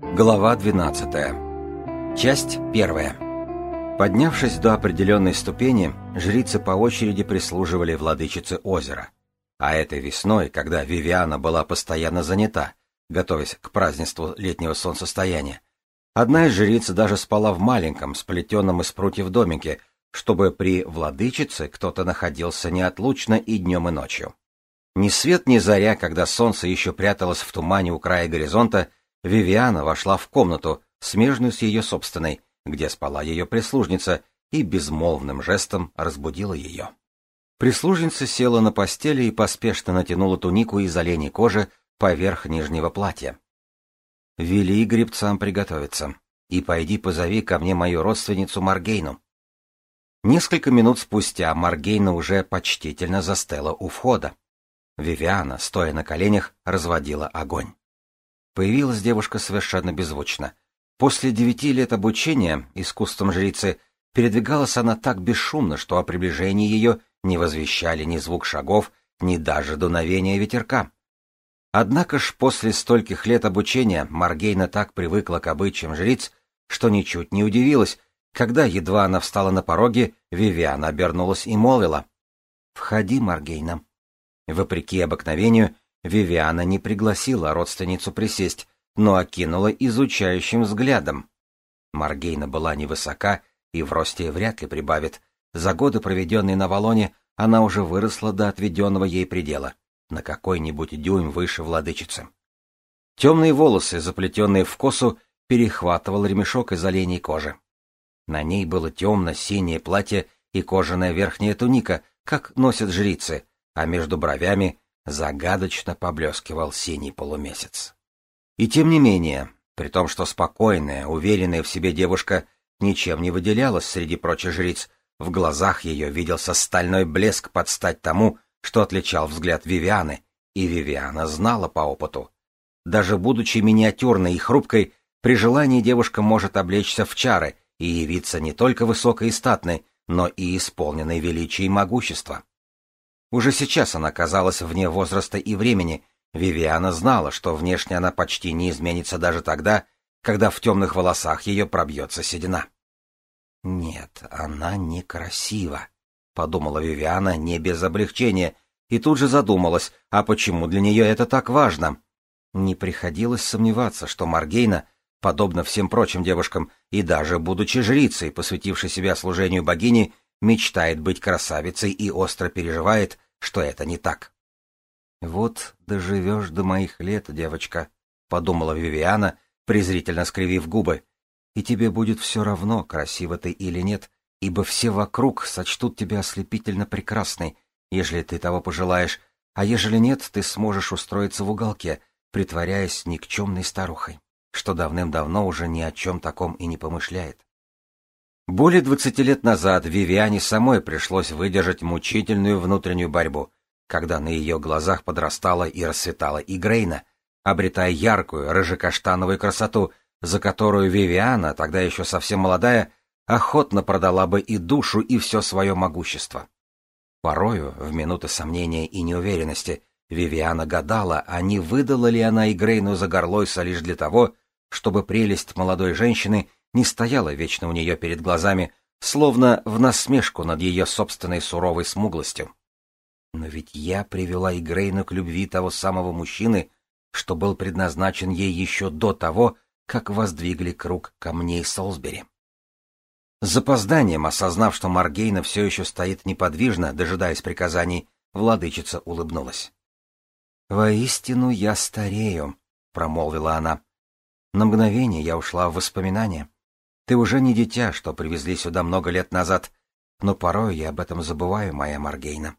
Глава 12. Часть первая. Поднявшись до определенной ступени, жрицы по очереди прислуживали владычице озера. А этой весной, когда Вивиана была постоянно занята, готовясь к празднеству летнего солнцестояния, одна из жриц даже спала в маленьком, сплетенном из прутьев домике, чтобы при владычице кто-то находился неотлучно и днем, и ночью. Ни свет, ни заря, когда солнце еще пряталось в тумане у края горизонта, Вивиана вошла в комнату, смежную с ее собственной, где спала ее прислужница, и безмолвным жестом разбудила ее. Прислужница села на постели и поспешно натянула тунику из оленей кожи поверх нижнего платья. «Вели гребцам приготовиться, и пойди позови ко мне мою родственницу Маргейну». Несколько минут спустя Маргейна уже почтительно застыла у входа. Вивиана, стоя на коленях, разводила огонь. Появилась девушка совершенно беззвучно. После девяти лет обучения искусством жрицы передвигалась она так бесшумно, что о приближении ее не возвещали ни звук шагов, ни даже дуновения ветерка. Однако ж после стольких лет обучения Маргейна так привыкла к обычаям жриц, что ничуть не удивилась, когда едва она встала на пороге, Вивиана обернулась и молвила. — Входи, Маргейна. Вопреки обыкновению, Вивиана не пригласила родственницу присесть, но окинула изучающим взглядом. Маргейна была невысока и в росте вряд ли прибавит. За годы, проведенные на Валоне, она уже выросла до отведенного ей предела, на какой-нибудь дюйм выше владычицы. Темные волосы, заплетенные в косу, перехватывал ремешок из оленей кожи. На ней было темно-синее платье и кожаная верхняя туника, как носят жрицы, а между бровями загадочно поблескивал синий полумесяц. И тем не менее, при том, что спокойная, уверенная в себе девушка ничем не выделялась среди прочих жриц, в глазах ее виделся стальной блеск под стать тому, что отличал взгляд Вивианы, и Вивиана знала по опыту. Даже будучи миниатюрной и хрупкой, при желании девушка может облечься в чары и явиться не только высокой и статной, но и исполненной величия и могущества. Уже сейчас она казалась вне возраста и времени. Вивиана знала, что внешне она почти не изменится даже тогда, когда в темных волосах ее пробьется седина. «Нет, она некрасива», — подумала Вивиана не без облегчения, и тут же задумалась, а почему для нее это так важно. Не приходилось сомневаться, что Маргейна, подобно всем прочим девушкам, и даже будучи жрицей, посвятившей себя служению богини, мечтает быть красавицей и остро переживает, что это не так. «Вот доживешь до моих лет, девочка», — подумала Вивиана, презрительно скривив губы, «и тебе будет все равно, красива ты или нет, ибо все вокруг сочтут тебя ослепительно прекрасной, ежели ты того пожелаешь, а ежели нет, ты сможешь устроиться в уголке, притворяясь никчемной старухой, что давным-давно уже ни о чем таком и не помышляет. Более двадцати лет назад Вивиане самой пришлось выдержать мучительную внутреннюю борьбу, когда на ее глазах подрастала и расцветала и Грейна, обретая яркую рыжекаштановую красоту, за которую Вивиана, тогда еще совсем молодая, охотно продала бы и душу, и все свое могущество. Порою, в минуты сомнения и неуверенности, Вивиана гадала, а не выдала ли она Игрейну за горлойса лишь для того, чтобы прелесть молодой женщины не стояла вечно у нее перед глазами, словно в насмешку над ее собственной суровой смуглостью. Но ведь я привела Игрейну к любви того самого мужчины, что был предназначен ей еще до того, как воздвигли круг камней Солсбери. С запозданием, осознав, что Маргейна все еще стоит неподвижно, дожидаясь приказаний, владычица улыбнулась. «Воистину я старею», — промолвила она. На мгновение я ушла в воспоминания. Ты уже не дитя, что привезли сюда много лет назад, но порой я об этом забываю, моя Маргейна.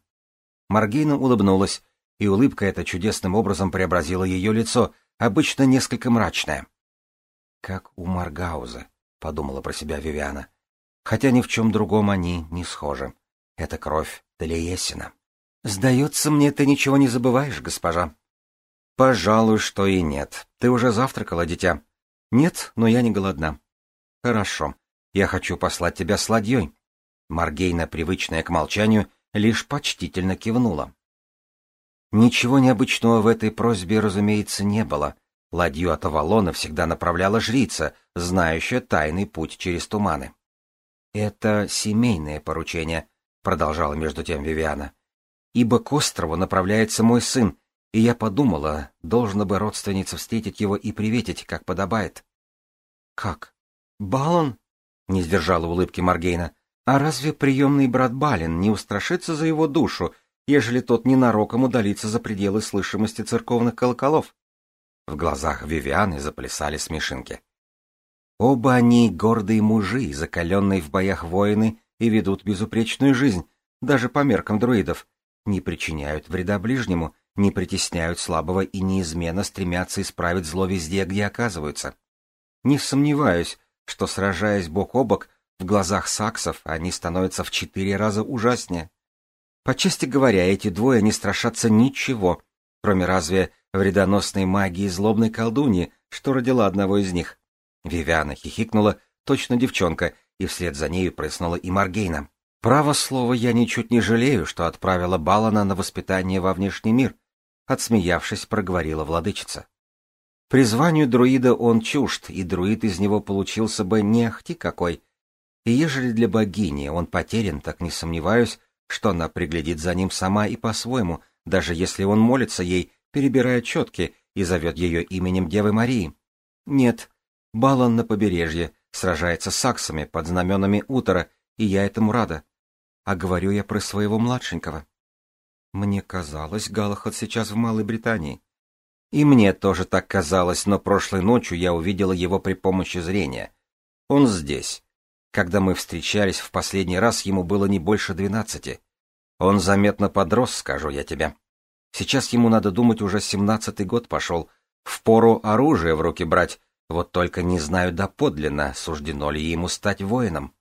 Маргейна улыбнулась, и улыбка эта чудесным образом преобразила ее лицо, обычно несколько мрачное. «Как у Маргауза», — подумала про себя Вивиана. «Хотя ни в чем другом они не схожи. Это кровь Талиесина». «Сдается мне, ты ничего не забываешь, госпожа». «Пожалуй, что и нет. Ты уже завтракала, дитя?» «Нет, но я не голодна». Хорошо. Я хочу послать тебя с ладьей. Маргейна, привычная к молчанию, лишь почтительно кивнула. Ничего необычного в этой просьбе, разумеется, не было, Ладью от Авалона всегда направляла жрица, знающая тайный путь через туманы. «Это семейное поручение», — продолжала между тем Вивиана. «Ибо к острову направляется мой сын, и я подумала, должна бы родственница встретить его и приветить, как подобает». «Как? Балон?» — не сдержала улыбки Маргейна. «А разве приемный брат Балин не устрашится за его душу, ежели тот ненароком удалится за пределы слышимости церковных колоколов?» В глазах Вивианы заплясали смешинки. Оба они гордые мужи, закаленные в боях воины и ведут безупречную жизнь, даже по меркам друидов, не причиняют вреда ближнему, не притесняют слабого и неизменно стремятся исправить зло везде, где оказываются. Не сомневаюсь, что, сражаясь бок о бок, в глазах саксов они становятся в четыре раза ужаснее. По чести говоря, эти двое не страшатся ничего, кроме разве вредоносной магии злобной колдуньи, что родила одного из них. Вивиана хихикнула, точно девчонка, и вслед за нею прыснула и Маргейна. «Право слово, я ничуть не жалею, что отправила Балана на воспитание во внешний мир», — отсмеявшись, проговорила владычица. Призванию друида он чужд, и друид из него получился бы не ахти какой. И ежели для богини он потерян, так не сомневаюсь, что она приглядит за ним сама и по-своему, даже если он молится ей перебирая четки, и зовет ее именем Девы Марии. Нет, Балан на побережье, сражается с саксами под знаменами Утора, и я этому рада. А говорю я про своего младшенького. Мне казалось, Галахад сейчас в Малой Британии. И мне тоже так казалось, но прошлой ночью я увидела его при помощи зрения. Он здесь. Когда мы встречались в последний раз, ему было не больше двенадцати. Он заметно подрос, скажу я тебе. Сейчас ему надо думать, уже семнадцатый год пошел. Впору оружие в руки брать. Вот только не знаю доподлинно, суждено ли ему стать воином.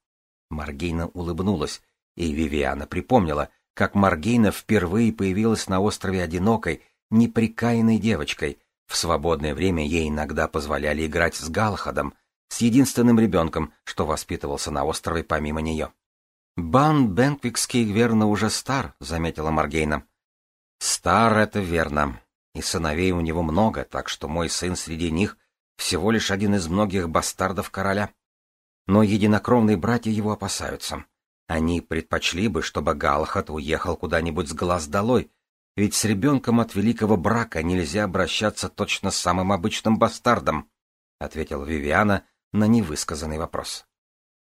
Маргейна улыбнулась, и Вивиана припомнила, как Маргейна впервые появилась на острове одинокой, неприкаянной девочкой. В свободное время ей иногда позволяли играть с Галахадом, с единственным ребенком, что воспитывался на острове помимо нее. «Бан Бенквикский, верно, уже стар», — заметила Маргейна. Стар это верно, и сыновей у него много, так что мой сын среди них всего лишь один из многих бастардов короля. Но единокровные братья его опасаются. Они предпочли бы, чтобы Галахат уехал куда-нибудь с глаз долой, ведь с ребенком от великого брака нельзя обращаться точно с самым обычным бастардом, — ответила Вивиана на невысказанный вопрос.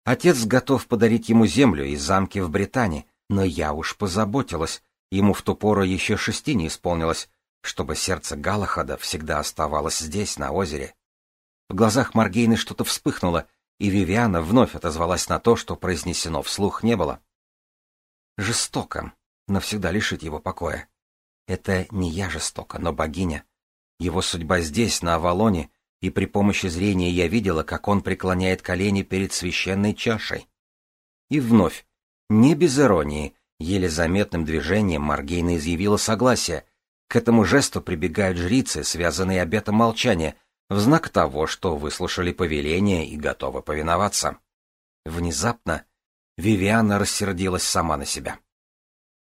Отец готов подарить ему землю и замки в Британии, но я уж позаботилась, Ему в ту пору еще шести не исполнилось, чтобы сердце Галахада всегда оставалось здесь, на озере. В глазах Маргейны что-то вспыхнуло, и Вивиана вновь отозвалась на то, что произнесено вслух не было. Жестоко навсегда лишить его покоя. Это не я жестоко, но богиня. Его судьба здесь, на Авалоне, и при помощи зрения я видела, как он преклоняет колени перед священной чашей. И вновь, не без иронии, Еле заметным движением Маргейна изъявила согласие. К этому жесту прибегают жрицы, связанные обетом молчания, в знак того, что выслушали повеление и готовы повиноваться. Внезапно Вивиана рассердилась сама на себя.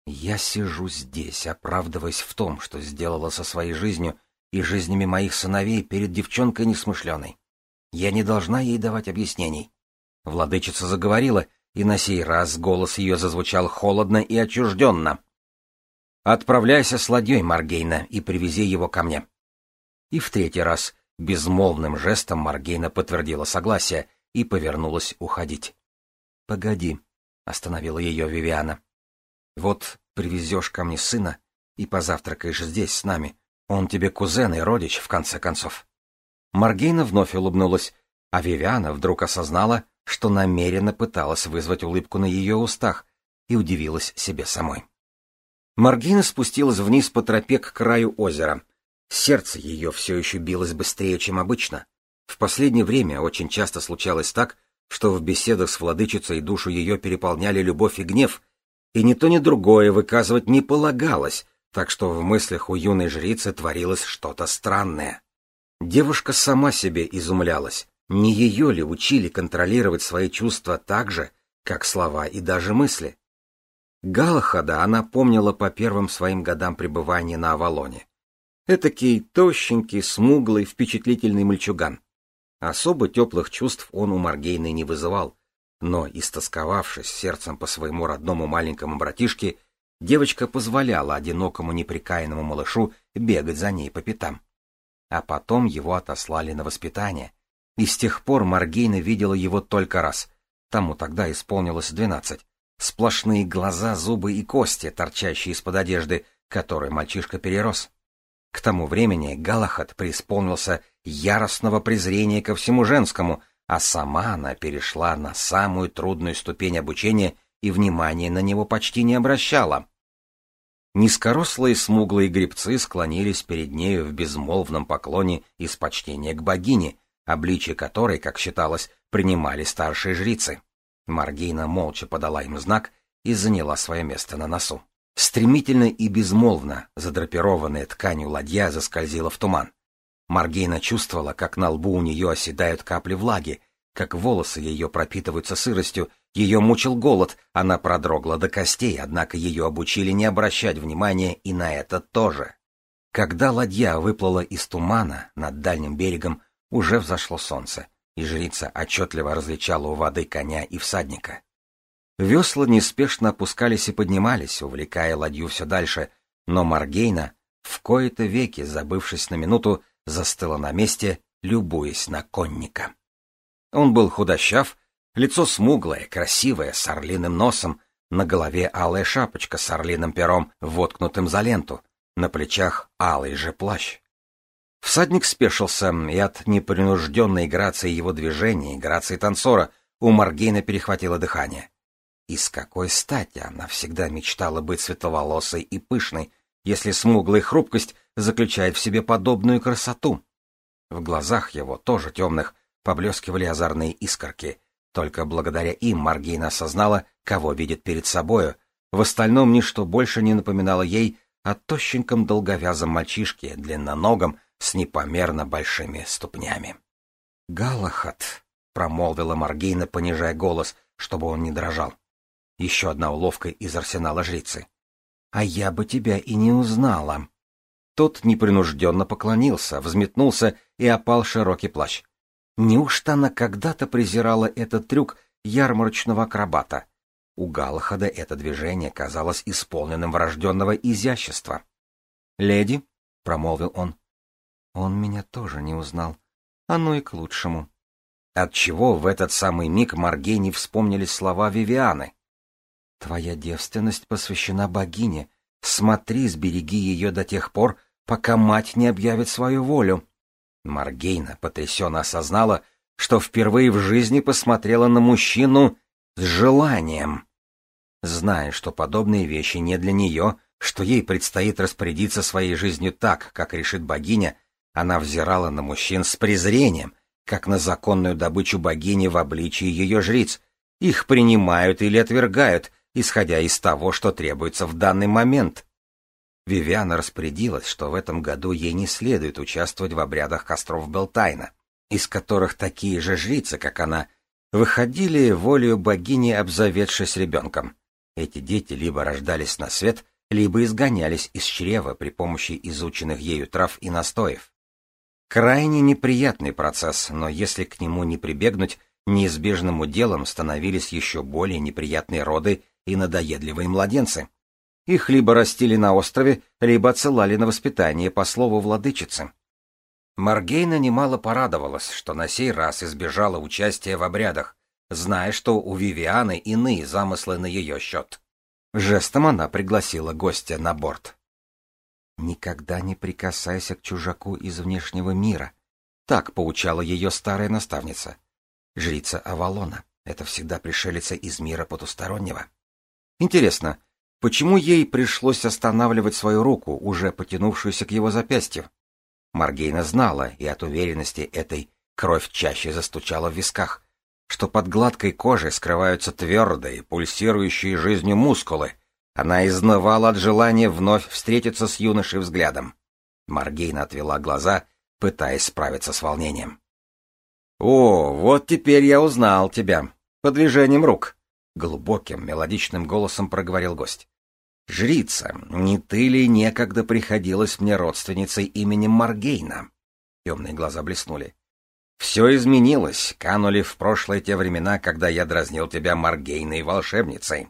«Я сижу здесь, оправдываясь в том, что сделала со своей жизнью и жизнями моих сыновей перед девчонкой несмышленой. Я не должна ей давать объяснений». Владычица заговорила, и на сей раз голос ее зазвучал холодно и отчужденно. «Отправляйся с ладьей, Маргейна, и привези его ко мне». И в третий раз безмолвным жестом Маргейна подтвердила согласие и повернулась уходить. «Погоди», — остановила ее Вивиана. «Вот привезешь ко мне сына и позавтракаешь здесь с нами. Он тебе кузен и родич, в конце концов». Маргейна вновь улыбнулась, а Вивиана вдруг осознала, что намеренно пыталась вызвать улыбку на ее устах, и удивилась себе самой. Маргина спустилась вниз по тропе к краю озера. Сердце ее все еще билось быстрее, чем обычно. В последнее время очень часто случалось так, что в беседах с владычицей душу ее переполняли любовь и гнев, и ни то ни другое выказывать не полагалось, так что в мыслях у юной жрицы творилось что-то странное. Девушка сама себе изумлялась. Не ее ли учили контролировать свои чувства так же, как слова и даже мысли? Галахада она помнила по первым своим годам пребывания на Авалоне. Этакий тощенький, смуглый, впечатлительный мальчуган. Особо теплых чувств он у Маргейны не вызывал, но, истосковавшись сердцем по своему родному маленькому братишке, девочка позволяла одинокому неприкаянному малышу бегать за ней по пятам. А потом его отослали на воспитание, и с тех пор Маргейна видела его только раз. Тому тогда исполнилось двенадцать. Сплошные глаза, зубы и кости, торчащие из-под одежды, которую мальчишка перерос. К тому времени Галахат преисполнился яростного презрения ко всему женскому, а сама она перешла на самую трудную ступень обучения и внимания на него почти не обращала. Низкорослые смуглые гребцы склонились перед нею в безмолвном поклоне из почтения к богине, обличие которой, как считалось, принимали старшие жрицы. Маргейна молча подала им знак и заняла свое место на носу. Стремительно и безмолвно задрапированная тканью ладья заскользила в туман. Маргейна чувствовала, как на лбу у нее оседают капли влаги, как волосы ее пропитываются сыростью, ее мучил голод, она продрогла до костей, однако ее обучили не обращать внимания и на это тоже. Когда ладья выплыла из тумана, над дальним берегом уже взошло солнце, и жрица отчетливо различала у воды коня и всадника. Весла неспешно опускались и поднимались, увлекая ладью все дальше, но Маргейна, в кои-то веки, забывшись на минуту, застыла на месте, любуясь на конника. Он был худощав, лицо смуглое, красивое, с орлиным носом, на голове алая шапочка с орлиным пером, воткнутым за ленту, на плечах алый же плащ. Всадник спешился, и от непринужденной грации его движений, грации танцора, у Маргейна перехватило дыхание. И с какой стати она всегда мечтала быть светловолосой и пышной, если смуглая хрупкость заключает в себе подобную красоту? В глазах его, тоже темных, поблескивали озорные искорки. Только благодаря им Маргейна осознала, кого видит перед собою. В остальном ничто больше не напоминало ей о тощеньком долговязом мальчишке, длинноногом, с непомерно большими ступнями. «Галахат», — промолвила Маргейна, понижая голос, чтобы он не дрожал. Еще одна уловка из арсенала жрицы. «А я бы тебя и не узнала». Тот непринужденно поклонился, взметнулся и опал широкий плащ. Неужто она когда-то презирала этот трюк ярмарочного акробата? У Галахада это движение казалось исполненным врожденного изящества. «Леди», — промолвил он, — «он меня тоже не узнал. Оно и к лучшему». Отчего в этот самый миг Маргейне вспомнились слова Вивианы? Твоя девственность посвящена богине. Смотри, сбереги ее до тех пор, пока мать не объявит свою волю. Маргейна потрясенно осознала, что впервые в жизни посмотрела на мужчину с желанием. Зная, что подобные вещи не для нее, что ей предстоит распорядиться своей жизнью так, как решит богиня, она взирала на мужчин с презрением, как на законную добычу богини в обличии ее жриц. Их принимают или отвергают, исходя из того, что требуется в данный момент. Вивиана распорядилась, что в этом году ей не следует участвовать в обрядах костров Белтайна, из которых такие же жрицы, как она, выходили волею богини, обзаведшись ребенком. Эти дети либо рождались на свет, либо изгонялись из чрева при помощи изученных ею трав и настоев. Крайне неприятный процесс, но если к нему не прибегнуть, неизбежным уделом становились еще более неприятные роды и надоедливые младенцы. Их либо растили на острове, либо отсылали на воспитание по слову владычицы. Маргейна немало порадовалась, что на сей раз избежала участия в обрядах, зная, что у Вивианы иные замыслы на ее счет. Жестом она пригласила гостя на борт. «Никогда не прикасайся к чужаку из внешнего мира», — так поучала ее старая наставница. Жрица Авалона — это всегда пришелица из мира потустороннего. Интересно, почему ей пришлось останавливать свою руку, уже потянувшуюся к его запястью? Маргейна знала, и от уверенности этой кровь чаще застучала в висках, что под гладкой кожей скрываются твердые, пульсирующие жизнью мускулы. Она изнывала от желания вновь встретиться с юношей взглядом. Маргейна отвела глаза, пытаясь справиться с волнением. «О, вот теперь я узнал тебя. По движением рук. Глубоким, мелодичным голосом проговорил гость. Жрица, не ты ли некогда приходилась мне родственницей именем Маргейна? Темные глаза блеснули. Все изменилось, канули в прошлое те времена, когда я дразнил тебя Маргейной волшебницей.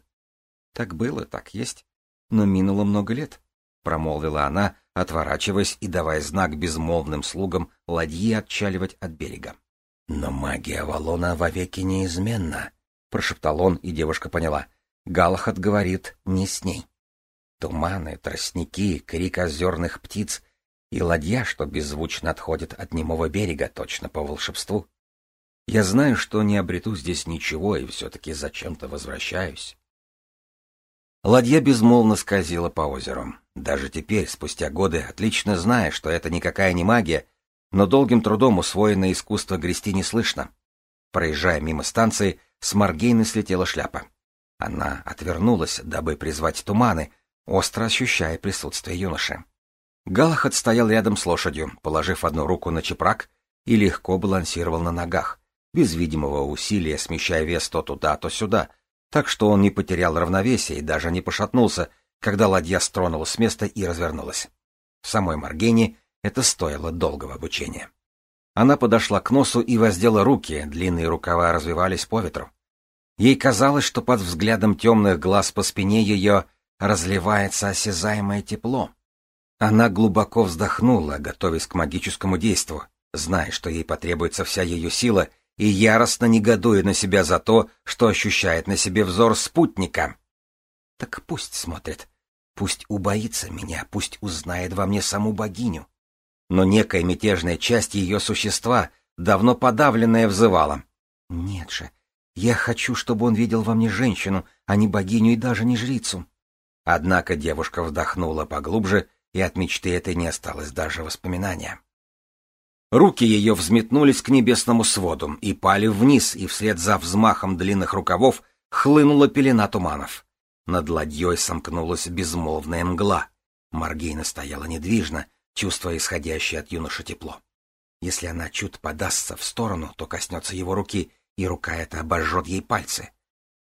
Так было, так есть. Но минуло много лет, — промолвила она, отворачиваясь и давая знак безмолвным слугам ладьи отчаливать от берега. — Но магия Авалона вовеки неизменна, — прошептал он, и девушка поняла. Галахат говорит не с ней. Туманы, тростники, крик озерных птиц и ладья, что беззвучно отходит от немого берега, точно по волшебству. Я знаю, что не обрету здесь ничего, и все-таки зачем-то возвращаюсь. Ладья безмолвно скользила по озеру. Даже теперь, спустя годы, отлично зная, что это никакая не магия, но долгим трудом усвоенное искусство грести не слышно. Проезжая мимо станции, с Маргейны слетела шляпа. Она отвернулась, дабы призвать туманы, остро ощущая присутствие юноши. Галахад стоял рядом с лошадью, положив одну руку на чепрак и легко балансировал на ногах, без видимого усилия смещая вес то туда, то сюда — так что он не потерял равновесие и даже не пошатнулся, когда ладья стронулась с места и развернулась. В самой Маргене это стоило долгого обучения. Она подошла к носу и воздела руки, длинные рукава развивались по ветру. Ей казалось, что под взглядом темных глаз по спине ее разливается осязаемое тепло. Она глубоко вздохнула, готовясь к магическому действу, зная, что ей потребуется вся ее сила — и яростно негодуя на себя за то, что ощущает на себе взор спутника. Так пусть смотрит, пусть убоится меня, пусть узнает во мне саму богиню. Но некая мятежная часть ее существа, давно подавленная, взывала. Нет же, я хочу, чтобы он видел во мне женщину, а не богиню и даже не жрицу. Однако девушка вдохнула поглубже, и от мечты этой не осталось даже воспоминания. Руки ее взметнулись к небесному своду и пали вниз, и вслед за взмахом длинных рукавов хлынула пелена туманов. Над ладьей сомкнулась безмолвная мгла. Маргейна стояла недвижно, чувствуя исходящее от юноши тепло. Если она чуть подастся в сторону, то коснется его руки, и рука эта обожжет ей пальцы.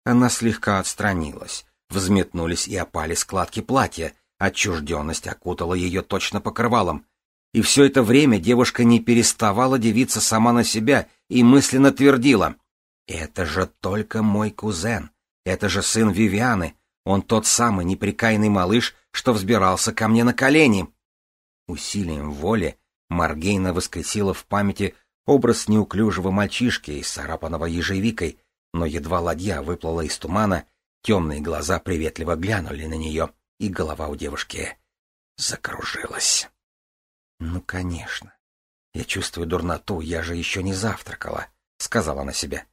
Она слегка отстранилась, взметнулись и опали складки платья, отчужденность окутала ее точно покрывалом, и все это время девушка не переставала дивиться сама на себя и мысленно твердила. «Это же только мой кузен. Это же сын Вивианы. Он тот самый неприкаянный малыш, что взбирался ко мне на колени». Усилием воли Маргейна воскресила в памяти образ неуклюжего мальчишки, исцарапанного ежевикой, но едва ладья выплыла из тумана, темные глаза приветливо глянули на нее, и голова у девушки закружилась. Ну, конечно. Я чувствую дурноту, я же еще не завтракала, сказала она себе.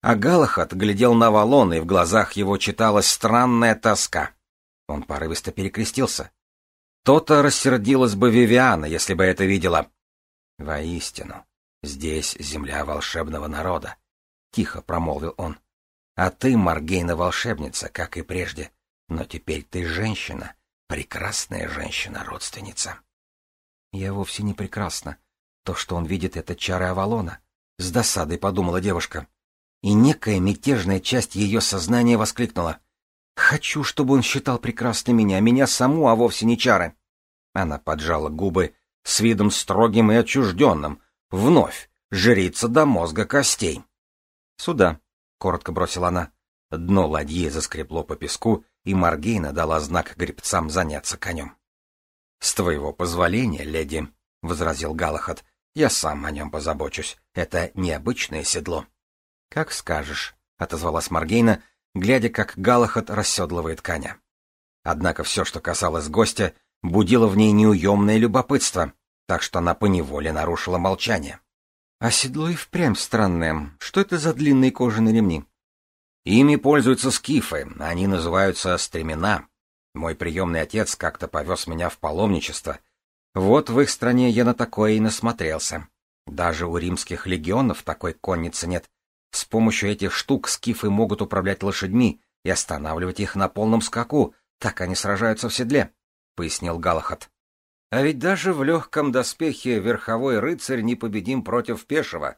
А Галахат глядел на Валон, и в глазах его читалась странная тоска. Он порывисто перекрестился. То-то рассердилась бы Вивиана, если бы это видела. Воистину, здесь земля волшебного народа, — тихо промолвил он. А ты, Маргейна, волшебница, как и прежде, но теперь ты женщина, прекрасная женщина-родственница. Я вовсе не прекрасна. То, что он видит, это чары Авалона. С досадой подумала девушка. И некая мятежная часть ее сознания воскликнула. «Хочу, чтобы он считал прекрасной меня, меня саму, а вовсе не чары». Она поджала губы с видом строгим и отчужденным. Вновь жрица до мозга костей. «Сюда», — коротко бросила она. Дно ладьи заскребло по песку, и Маргейна дала знак гребцам заняться конем. — С твоего позволения, леди, — возразил Галахад, — я сам о нем позабочусь. Это необычное седло. — Как скажешь, — отозвалась Маргейна, глядя, как Галахад расседлывает коня. Однако все, что касалось гостя, будило в ней неуемное любопытство, так что она поневоле нарушила молчание. — А седло и впрямь странное. Что это за длинные кожаные ремни? — Ими пользуются скифы, они называются стремена, мой приемный отец как-то повез меня в паломничество. Вот в их стране я на такое и насмотрелся. Даже у римских легионов такой конницы нет. С помощью этих штук скифы могут управлять лошадьми и останавливать их на полном скаку, так они сражаются в седле, — пояснил Галахат. А ведь даже в легком доспехе верховой рыцарь непобедим против пешего.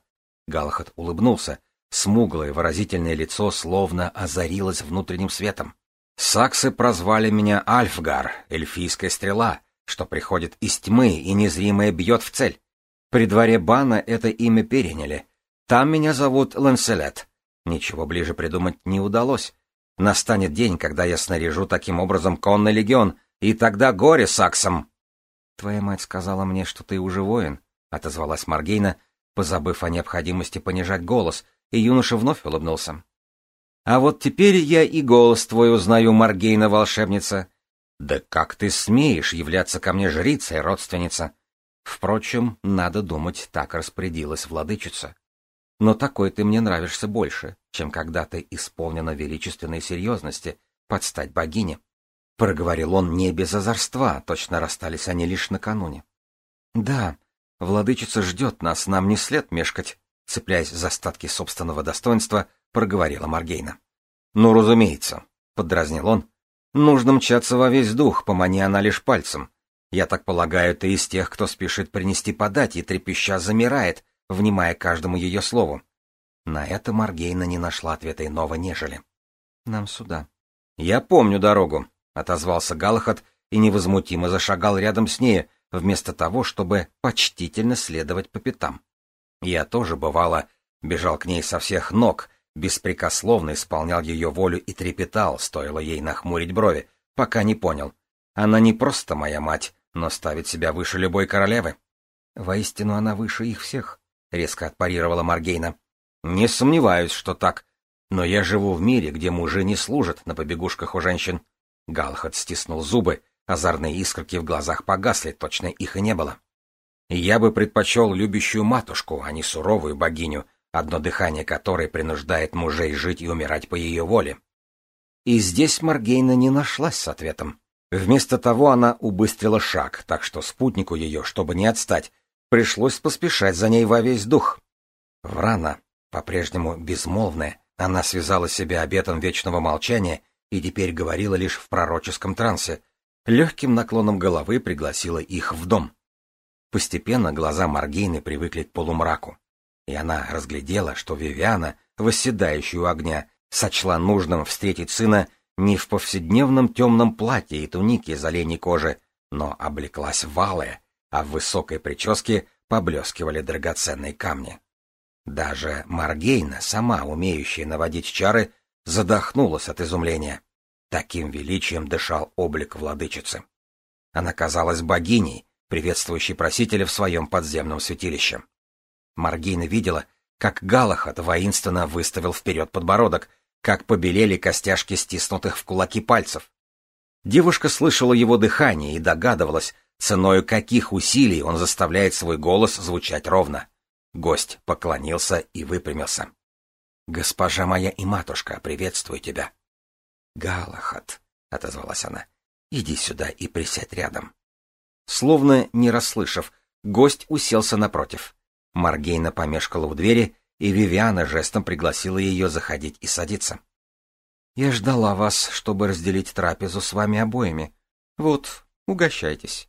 Галахат улыбнулся. Смуглое выразительное лицо словно озарилось внутренним светом. Саксы прозвали меня Альфгар, эльфийская стрела, что приходит из тьмы и незримое бьет в цель. При дворе Бана это имя переняли. Там меня зовут Ланселет. Ничего ближе придумать не удалось. Настанет день, когда я снаряжу таким образом конный легион, и тогда горе саксам. — Твоя мать сказала мне, что ты уже воин, — отозвалась Маргейна, позабыв о необходимости понижать голос, и юноша вновь улыбнулся. А вот теперь я и голос твой узнаю, Маргейна-волшебница. Да как ты смеешь являться ко мне жрицей, родственница? Впрочем, надо думать, так распорядилась владычица. Но такой ты мне нравишься больше, чем когда ты исполнена величественной серьезности, подстать богине. Проговорил он не без озорства, точно расстались они лишь накануне. Да, владычица ждет нас, нам не след мешкать, цепляясь за остатки собственного достоинства, —— проговорила Маргейна. «Ну, разумеется», — подразнил он. «Нужно мчаться во весь дух, помани она лишь пальцем. Я так полагаю, ты из тех, кто спешит принести подать и трепеща замирает, внимая каждому ее слову». На это Маргейна не нашла ответа иного, нежели. «Нам сюда». «Я помню дорогу», — отозвался Галахат и невозмутимо зашагал рядом с ней, вместо того, чтобы почтительно следовать по пятам. Я тоже, бывало, бежал к ней со всех ног, беспрекословно исполнял ее волю и трепетал, стоило ей нахмурить брови, пока не понял. Она не просто моя мать, но ставит себя выше любой королевы. Воистину она выше их всех, — резко отпарировала Маргейна. Не сомневаюсь, что так. Но я живу в мире, где мужи не служат на побегушках у женщин. Галхат стиснул зубы, озорные искорки в глазах погасли, точно их и не было. Я бы предпочел любящую матушку, а не суровую богиню, одно дыхание которой принуждает мужей жить и умирать по ее воле. И здесь Маргейна не нашлась с ответом. Вместо того она убыстрила шаг, так что спутнику ее, чтобы не отстать, пришлось поспешать за ней во весь дух. Врана, по-прежнему безмолвная, она связала себя обетом вечного молчания и теперь говорила лишь в пророческом трансе, легким наклоном головы пригласила их в дом. Постепенно глаза Маргейны привыкли к полумраку и она разглядела, что Вивиана, восседающая у огня, сочла нужным встретить сына не в повседневном темном платье и тунике из оленей кожи, но облеклась в а в высокой прическе поблескивали драгоценные камни. Даже Маргейна, сама умеющая наводить чары, задохнулась от изумления. Таким величием дышал облик владычицы. Она казалась богиней, приветствующей просителя в своем подземном святилище. Маргейна видела, как Галахат воинственно выставил вперед подбородок, как побелели костяшки стиснутых в кулаки пальцев. Девушка слышала его дыхание и догадывалась, ценою каких усилий он заставляет свой голос звучать ровно. Гость поклонился и выпрямился. — Госпожа моя и матушка, приветствую тебя. — Галахат, — отозвалась она, — иди сюда и присядь рядом. Словно не расслышав, гость уселся напротив. Маргейна помешкала у двери, и Вивиана жестом пригласила ее заходить и садиться. «Я ждала вас, чтобы разделить трапезу с вами обоими. Вот, угощайтесь».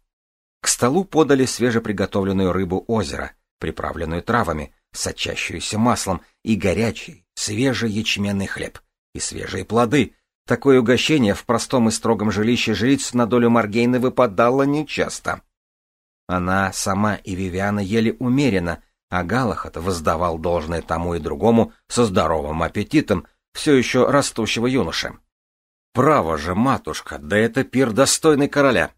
К столу подали свежеприготовленную рыбу озера, приправленную травами, сочащуюся маслом, и горячий, свежий ячменный хлеб, и свежие плоды. Такое угощение в простом и строгом жилище жриц на долю Маргейны выпадало нечасто. Она сама и Вивиана ели умеренно, а Галахат воздавал должное тому и другому со здоровым аппетитом все еще растущего юноши. «Право же, матушка, да это пир достойный короля!»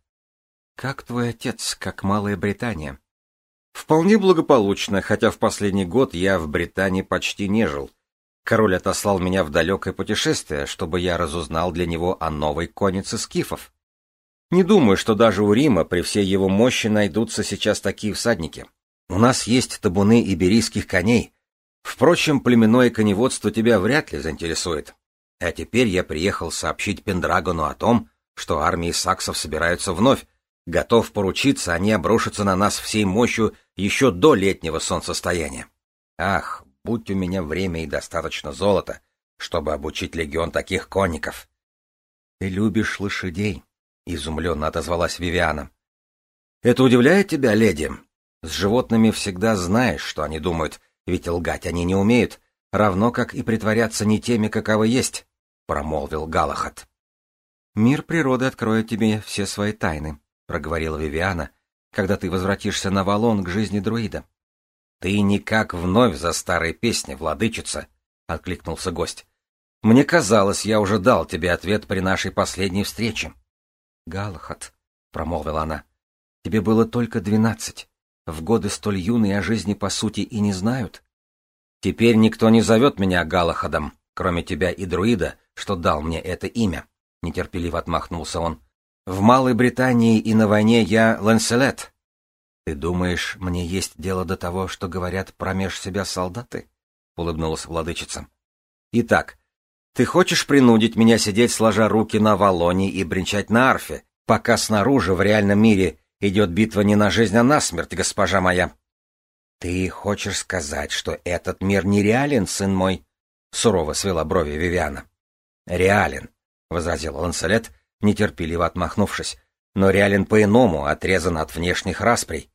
«Как твой отец, как Малая Британия?» «Вполне благополучно, хотя в последний год я в Британии почти не жил. Король отослал меня в далекое путешествие, чтобы я разузнал для него о новой коннице скифов. Не думаю, что даже у Рима при всей его мощи найдутся сейчас такие всадники. У нас есть табуны иберийских коней. Впрочем, племенное коневодство тебя вряд ли заинтересует. А теперь я приехал сообщить Пендрагону о том, что армии саксов собираются вновь. Готов поручиться, они обрушатся на нас всей мощью еще до летнего солнцестояния. Ах, будь у меня время и достаточно золота, чтобы обучить легион таких конников. — Ты любишь лошадей? — изумленно отозвалась Вивиана. — Это удивляет тебя, леди? С животными всегда знаешь, что они думают, ведь лгать они не умеют, равно как и притворяться не теми, каковы есть, — промолвил Галахат. «Мир природы откроет тебе все свои тайны», — проговорила Вивиана, «когда ты возвратишься на Валон к жизни друида». «Ты никак вновь за старые песни, владычица», — откликнулся гость. «Мне казалось, я уже дал тебе ответ при нашей последней встрече». «Галахат», — промолвила она, — «тебе было только двенадцать. В годы столь юные о жизни по сути и не знают». «Теперь никто не зовет меня Галахадом, кроме тебя и друида, что дал мне это имя», — нетерпеливо отмахнулся он. «В Малой Британии и на войне я Ланселет, «Ты думаешь, мне есть дело до того, что говорят промеж себя солдаты?» — улыбнулась владычица. «Итак, ты хочешь принудить меня сидеть, сложа руки на валоне и бренчать на арфе, пока снаружи, в реальном мире, идет битва не на жизнь, а на смерть, госпожа моя?» «Ты хочешь сказать, что этот мир нереален, сын мой?» — сурово свела брови Вивиана. «Реален», — возразил Ланселет, нетерпеливо отмахнувшись, «но реален по-иному, отрезан от внешних расприй.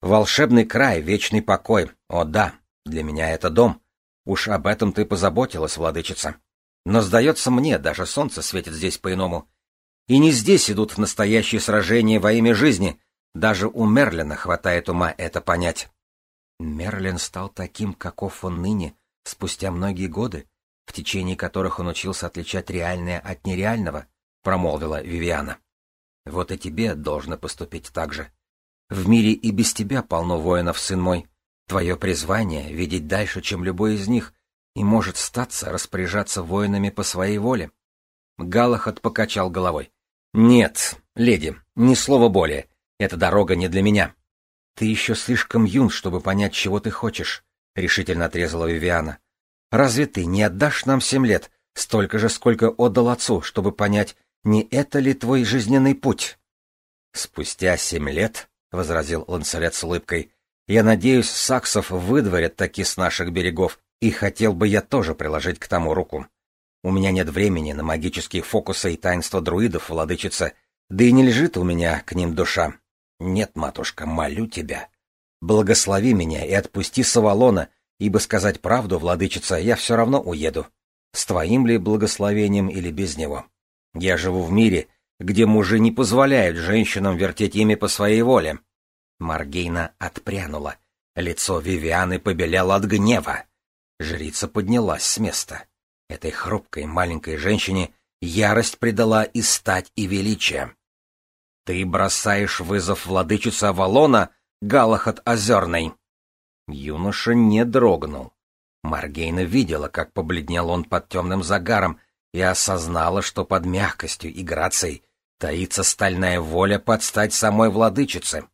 Волшебный край, вечный покой. О да, для меня это дом. Уж об этом ты позаботилась, владычица. Но, сдается мне, даже солнце светит здесь по-иному. И не здесь идут настоящие сражения во имя жизни. Даже у Мерлина хватает ума это понять. Мерлин стал таким, каков он ныне, спустя многие годы, в течение которых он учился отличать реальное от нереального, промолвила Вивиана. Вот и тебе должно поступить так же. В мире и без тебя полно воинов, сын мой. Твое призвание — видеть дальше, чем любой из них, и может статься распоряжаться воинами по своей воле. Галахат покачал головой. «Нет, леди, ни слова более. Эта дорога не для меня». «Ты еще слишком юн, чтобы понять, чего ты хочешь», — решительно отрезала Вивиана. «Разве ты не отдашь нам семь лет, столько же, сколько отдал отцу, чтобы понять, не это ли твой жизненный путь?» «Спустя семь лет?» — возразил Ланселет с улыбкой. «Я надеюсь, саксов выдворят таки с наших берегов, и хотел бы я тоже приложить к тому руку. У меня нет времени на магические фокусы и таинства друидов, владычица, да и не лежит у меня к ним душа. Нет, матушка, молю тебя. Благослови меня и отпусти Савалона, ибо сказать правду, владычица, я все равно уеду. С твоим ли благословением или без него? Я живу в мире, где мужи не позволяют женщинам вертеть ими по своей воле. Маргейна отпрянула. Лицо Вивианы побелело от гнева. Жрица поднялась с места. Этой хрупкой маленькой женщине ярость придала и стать, и величие. «Ты бросаешь вызов владычице Авалона, Галахат Озерный!» Юноша не дрогнул. Маргейна видела, как побледнел он под темным загаром, и осознала, что под мягкостью и грацией таится стальная воля подстать самой владычице.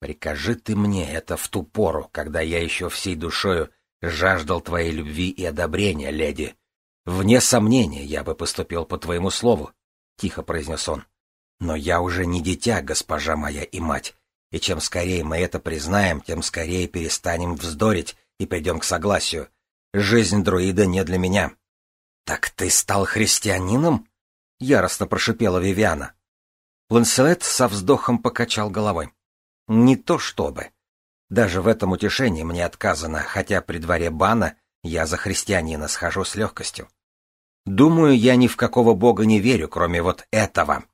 Прикажи ты мне это в ту пору, когда я еще всей душою жаждал твоей любви и одобрения, леди. Вне сомнения, я бы поступил по твоему слову, — тихо произнес он. Но я уже не дитя, госпожа моя и мать, и чем скорее мы это признаем, тем скорее перестанем вздорить и придем к согласию. Жизнь друида не для меня. «Так ты стал христианином?» — яростно прошипела Вивиана. Ланселет со вздохом покачал головой. «Не то чтобы. Даже в этом утешении мне отказано, хотя при дворе бана я за христианина схожу с легкостью. Думаю, я ни в какого бога не верю, кроме вот этого».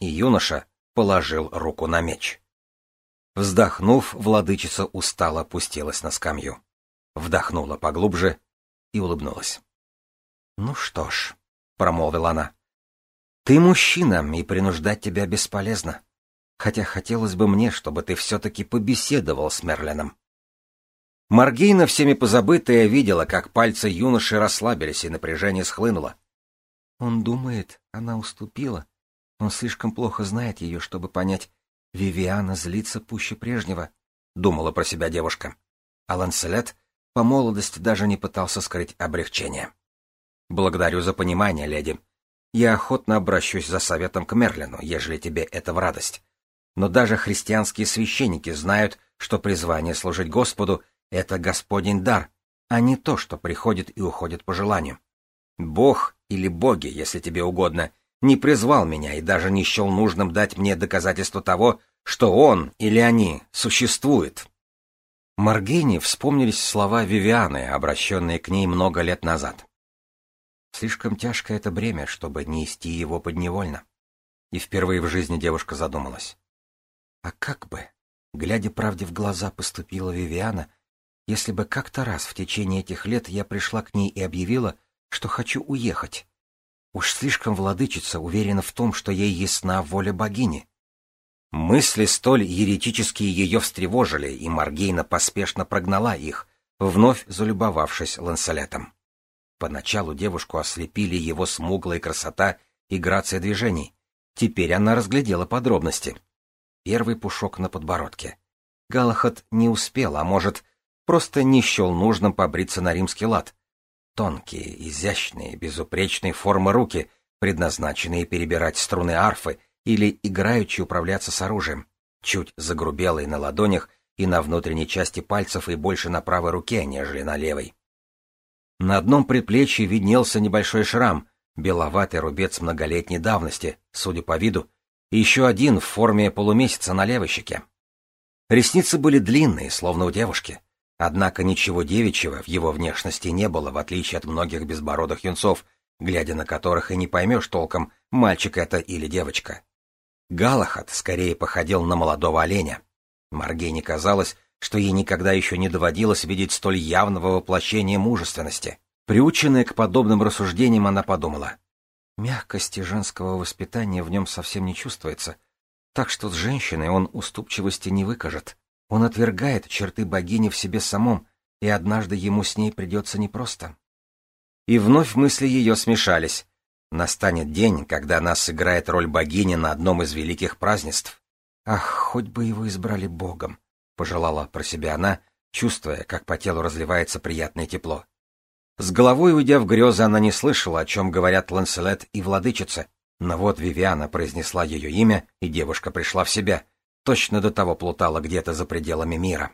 И юноша положил руку на меч. Вздохнув, владычица устало опустилась на скамью. Вдохнула поглубже и улыбнулась. «Ну что ж», — промолвила она, — «ты мужчина, и принуждать тебя бесполезно. Хотя хотелось бы мне, чтобы ты все-таки побеседовал с Мерлином». Маргейна, всеми позабытая, видела, как пальцы юноши расслабились, и напряжение схлынуло. «Он думает, она уступила. Он слишком плохо знает ее, чтобы понять, Вивиана злится пуще прежнего», — думала про себя девушка. А Ланселет по молодости даже не пытался скрыть облегчение. Благодарю за понимание, леди. Я охотно обращусь за советом к Мерлину, ежели тебе это в радость. Но даже христианские священники знают, что призвание служить Господу — это Господень дар, а не то, что приходит и уходит по желанию. Бог или боги, если тебе угодно, не призвал меня и даже не счел нужным дать мне доказательство того, что он или они существует. Маргене вспомнились слова Вивианы, обращенные к ней много лет назад. Слишком тяжкое это бремя, чтобы нести его подневольно. И впервые в жизни девушка задумалась. А как бы, глядя правде в глаза, поступила Вивиана, если бы как-то раз в течение этих лет я пришла к ней и объявила, что хочу уехать? Уж слишком владычица уверена в том, что ей ясна воля богини. Мысли столь еретические ее встревожили, и Маргейна поспешно прогнала их, вновь залюбовавшись Ланселетом. Поначалу девушку ослепили его смуглая красота и грация движений. Теперь она разглядела подробности. Первый пушок на подбородке. Галахат не успел, а может, просто не счел нужным побриться на римский лад. Тонкие, изящные, безупречные формы руки, предназначенные перебирать струны арфы или играючи управляться с оружием, чуть загрубелые на ладонях и на внутренней части пальцев и больше на правой руке, нежели на левой. На одном предплечье виднелся небольшой шрам, беловатый рубец многолетней давности, судя по виду, и еще один в форме полумесяца на левой щеке. Ресницы были длинные, словно у девушки, однако ничего девичьего в его внешности не было, в отличие от многих безбородых юнцов, глядя на которых и не поймешь толком, мальчик это или девочка. Галахат скорее походил на молодого оленя. Маргене казалось, что ей никогда еще не доводилось видеть столь явного воплощения мужественности. Приученная к подобным рассуждениям, она подумала. Мягкости женского воспитания в нем совсем не чувствуется, так что с женщиной он уступчивости не выкажет. Он отвергает черты богини в себе самом, и однажды ему с ней придется непросто. И вновь мысли ее смешались. Настанет день, когда она сыграет роль богини на одном из великих празднеств. Ах, хоть бы его избрали богом, пожелала про себя она, чувствуя, как по телу разливается приятное тепло. С головой уйдя в грезы, она не слышала, о чем говорят Ланселет и владычица, но вот Вивиана произнесла ее имя, и девушка пришла в себя, точно до того плутала где-то за пределами мира.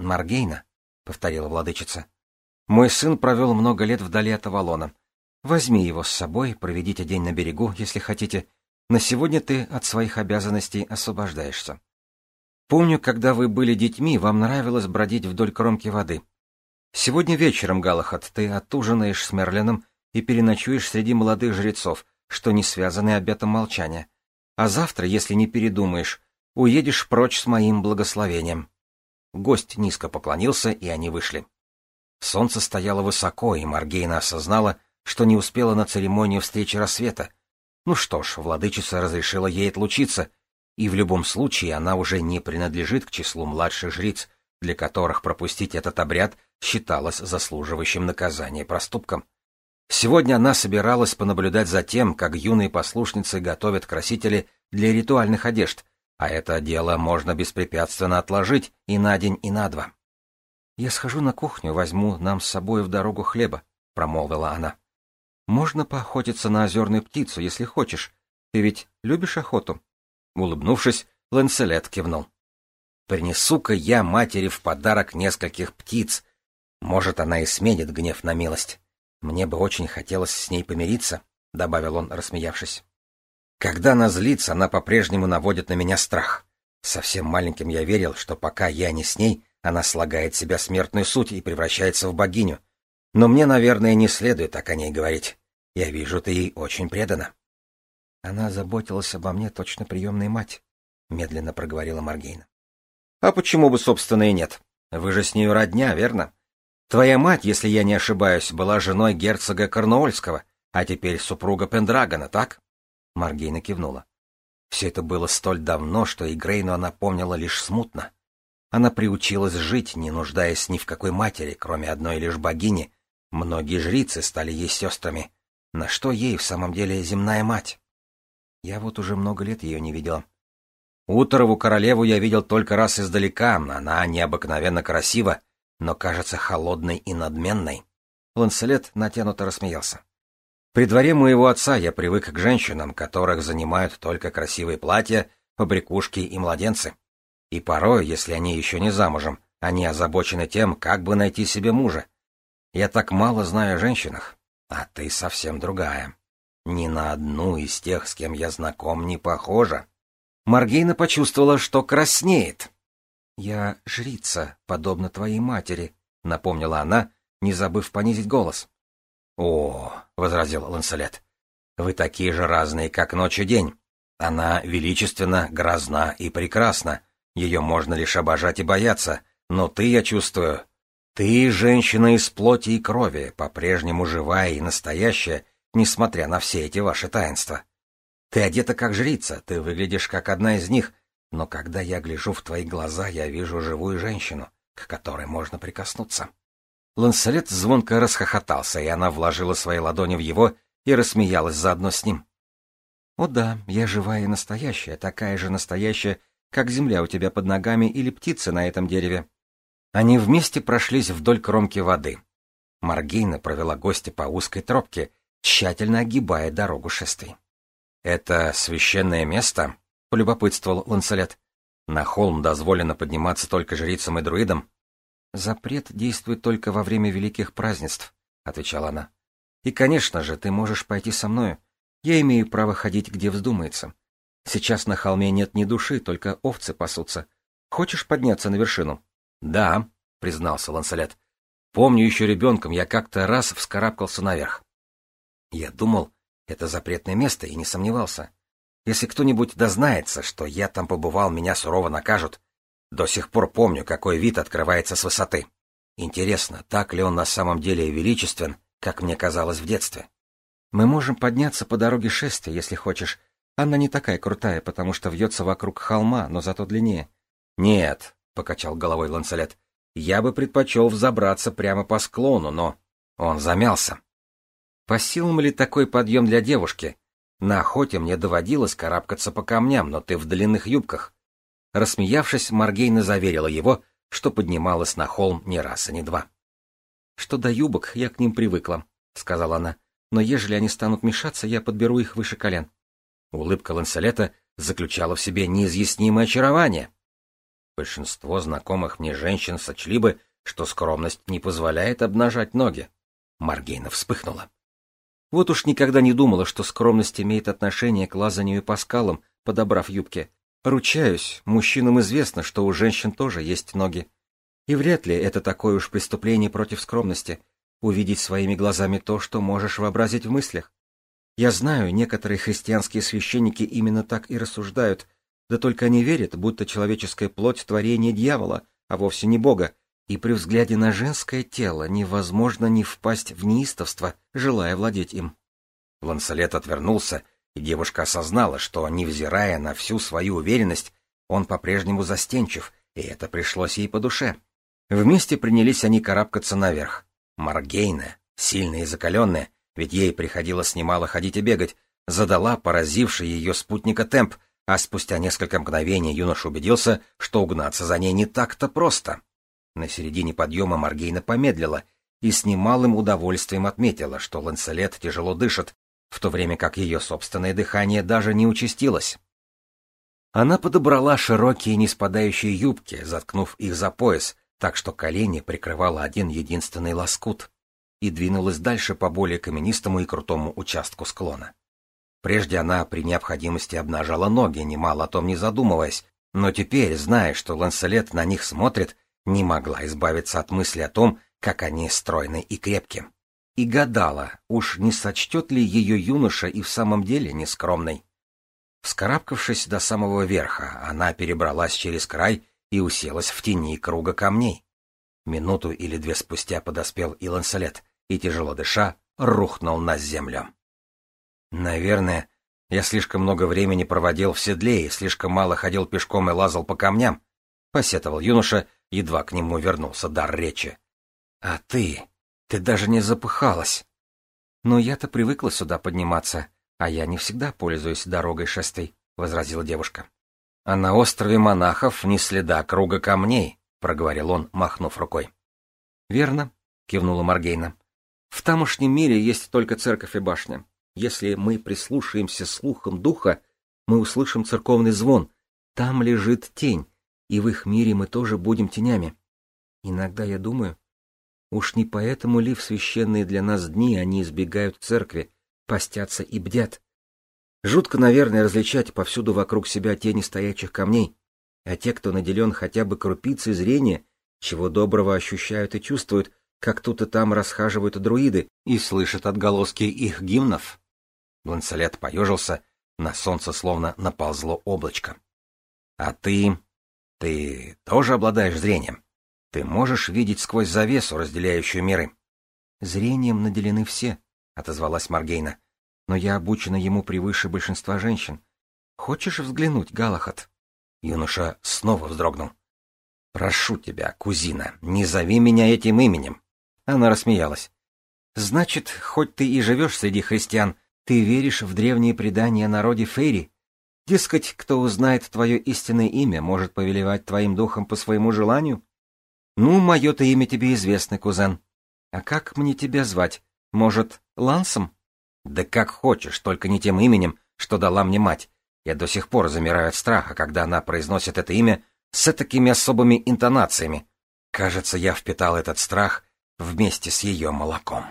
«Маргейна», — повторила владычица, — «мой сын провел много лет вдали от Авалона. Возьми его с собой, проведите день на берегу, если хотите. На сегодня ты от своих обязанностей освобождаешься. Помню, когда вы были детьми, вам нравилось бродить вдоль кромки воды. Сегодня вечером, Галахат, ты отужинаешь с Мерлином и переночуешь среди молодых жрецов, что не связаны обетом молчания. А завтра, если не передумаешь, уедешь прочь с моим благословением. Гость низко поклонился, и они вышли. Солнце стояло высоко, и Маргейна осознала, что не успела на церемонию встречи рассвета. Ну что ж, владычица разрешила ей отлучиться, и в любом случае она уже не принадлежит к числу младших жриц, для которых пропустить этот обряд считалось заслуживающим наказания проступком. Сегодня она собиралась понаблюдать за тем, как юные послушницы готовят красители для ритуальных одежд, а это дело можно беспрепятственно отложить и на день, и на два. «Я схожу на кухню, возьму нам с собой в дорогу хлеба», — промолвила она. Можно поохотиться на озерную птицу, если хочешь. Ты ведь любишь охоту?» Улыбнувшись, Ланселет кивнул. «Принесу-ка я матери в подарок нескольких птиц. Может, она и сменит гнев на милость. Мне бы очень хотелось с ней помириться», — добавил он, рассмеявшись. «Когда она злится, она по-прежнему наводит на меня страх. Совсем маленьким я верил, что пока я не с ней, она слагает себя смертную суть и превращается в богиню. Но мне, наверное, не следует так о ней говорить. Я вижу, ты ей очень предана. Она заботилась обо мне точно приемная мать, — медленно проговорила Маргейна. А почему бы, собственно, и нет? Вы же с нею родня, верно? Твоя мать, если я не ошибаюсь, была женой герцога Корнуольского, а теперь супруга Пендрагона, так? Маргейна кивнула. Все это было столь давно, что и Грейну она помнила лишь смутно. Она приучилась жить, не нуждаясь ни в какой матери, кроме одной лишь богини, Многие жрицы стали ей сестрами. На что ей в самом деле земная мать? Я вот уже много лет ее не видела. Уторову королеву я видел только раз издалека, она необыкновенно красива, но кажется холодной и надменной. Ланселет натянуто рассмеялся. При дворе моего отца я привык к женщинам, которых занимают только красивые платья, побрякушки и младенцы. И порой, если они еще не замужем, они озабочены тем, как бы найти себе мужа. Я так мало знаю о женщинах, а ты совсем другая. Ни на одну из тех, с кем я знаком, не похожа. Маргейна почувствовала, что краснеет. «Я жрица, подобно твоей матери», — напомнила она, не забыв понизить голос. «О!» — возразил Ланселет. «Вы такие же разные, как ночь и день. Она величественна, грозна и прекрасна. Ее можно лишь обожать и бояться. Но ты, я чувствую, ты женщина из плоти и крови, по-прежнему живая и настоящая, несмотря на все эти ваши таинства. Ты одета как жрица, ты выглядишь как одна из них, но когда я гляжу в твои глаза, я вижу живую женщину, к которой можно прикоснуться. Ланселет звонко расхохотался, и она вложила свои ладони в его и рассмеялась заодно с ним. «О да, я живая и настоящая, такая же настоящая, как земля у тебя под ногами или птицы на этом дереве». Они вместе прошлись вдоль кромки воды. Маргейна провела гостя по узкой тропке, тщательно огибая дорогу шествий. «Это священное место?» — полюбопытствовал Ланселет. «На холм дозволено подниматься только жрицам и друидам?» «Запрет действует только во время великих празднеств», — отвечала она. «И, конечно же, ты можешь пойти со мною. Я имею право ходить, где вздумается. Сейчас на холме нет ни души, только овцы пасутся. Хочешь подняться на вершину?» «Да», — признался Ланселет. «Помню еще ребенком, я как-то раз вскарабкался наверх. Я думал, это запретное место, и не сомневался. Если кто-нибудь дознается, что я там побывал, меня сурово накажут. До сих пор помню, какой вид открывается с высоты. Интересно, так ли он на самом деле величествен, как мне казалось в детстве? Мы можем подняться по дороге шествия, если хочешь. Она не такая крутая, потому что вьется вокруг холма, но зато длиннее. Нет, — покачал головой Ланселет, — я бы предпочел взобраться прямо по склону, но... Он замялся. По силам ли такой подъем для девушки? На охоте мне доводилось карабкаться по камням, но ты в длинных юбках. Рассмеявшись, Маргейна заверила его, что поднималась на холм не раз и не два. — Что до юбок, я к ним привыкла, — сказала она, — но ежели они станут мешаться, я подберу их выше колен. Улыбка Ланселета заключала в себе неизъяснимое очарование. Большинство знакомых мне женщин сочли бы, что скромность не позволяет обнажать ноги. Маргейна вспыхнула. Вот уж никогда не думала, что скромность имеет отношение к лазанию по скалам, подобрав юбки, Ручаюсь, мужчинам известно, что у женщин тоже есть ноги. И вряд ли это такое уж преступление против скромности — увидеть своими глазами то, что можешь вообразить в мыслях. Я знаю, некоторые христианские священники именно так и рассуждают, да только они верят, будто человеческая плоть — творение дьявола, а вовсе не Бога, и при взгляде на женское тело невозможно не впасть в неистовство, желая владеть им. Ланселет отвернулся и девушка осознала, что, невзирая на всю свою уверенность, он по-прежнему застенчив, и это пришлось ей по душе. Вместе принялись они карабкаться наверх. Маргейна, сильная и закаленная, ведь ей приходилось немало ходить и бегать, задала поразивший ее спутника темп, а спустя несколько мгновений юноша убедился, что угнаться за ней не так-то просто. На середине подъема Маргейна помедлила и с немалым удовольствием отметила, что Ланселет тяжело дышит, в то время как ее собственное дыхание даже не участилось. Она подобрала широкие неспадающие юбки, заткнув их за пояс, так что колени прикрывало один единственный лоскут, и двинулась дальше по более каменистому и крутому участку склона. Прежде она при необходимости обнажала ноги, немало о том не задумываясь, но теперь, зная, что Ланселет на них смотрит, не могла избавиться от мысли о том, как они стройны и крепки и гадала, уж не сочтет ли ее юноша и в самом деле нескромной. Вскарабкавшись до самого верха, она перебралась через край и уселась в тени круга камней. Минуту или две спустя подоспел и Ланселет, и, тяжело дыша, рухнул на землю. Наверное, я слишком много времени проводил в седле и слишком мало ходил пешком и лазал по камням, — посетовал юноша, едва к нему вернулся дар речи. — А ты, ты даже не запыхалась. Но я-то привыкла сюда подниматься, а я не всегда пользуюсь дорогой шествий, — возразила девушка. — А на острове монахов ни следа круга камней, — проговорил он, махнув рукой. — Верно, — кивнула Маргейна. — В тамошнем мире есть только церковь и башня. Если мы прислушаемся слухом духа, мы услышим церковный звон. Там лежит тень, и в их мире мы тоже будем тенями. Иногда я думаю, Уж не поэтому ли в священные для нас дни они избегают церкви, постятся и бдят? Жутко, наверное, различать повсюду вокруг себя тени стоячих камней, а те, кто наделен хотя бы крупицей зрения, чего доброго ощущают и чувствуют, как тут и там расхаживают друиды и слышат отголоски их гимнов. Ланселет поежился, на солнце словно наползло облачко. — А ты... ты тоже обладаешь зрением? Ты можешь видеть сквозь завесу, разделяющую миры? — Зрением наделены все, — отозвалась Маргейна. — Но я обучена ему превыше большинства женщин. Хочешь взглянуть, Галахат? Юноша снова вздрогнул. — Прошу тебя, кузина, не зови меня этим именем. Она рассмеялась. — Значит, хоть ты и живешь среди христиан, ты веришь в древние предания о народе Фейри? Дескать, кто узнает твое истинное имя, может повелевать твоим духом по своему желанию? Ну, мое-то имя тебе известно, кузен. А как мне тебя звать? Может, Лансом? Да как хочешь, только не тем именем, что дала мне мать. Я до сих пор замираю от страха, когда она произносит это имя с такими особыми интонациями. Кажется, я впитал этот страх вместе с ее молоком.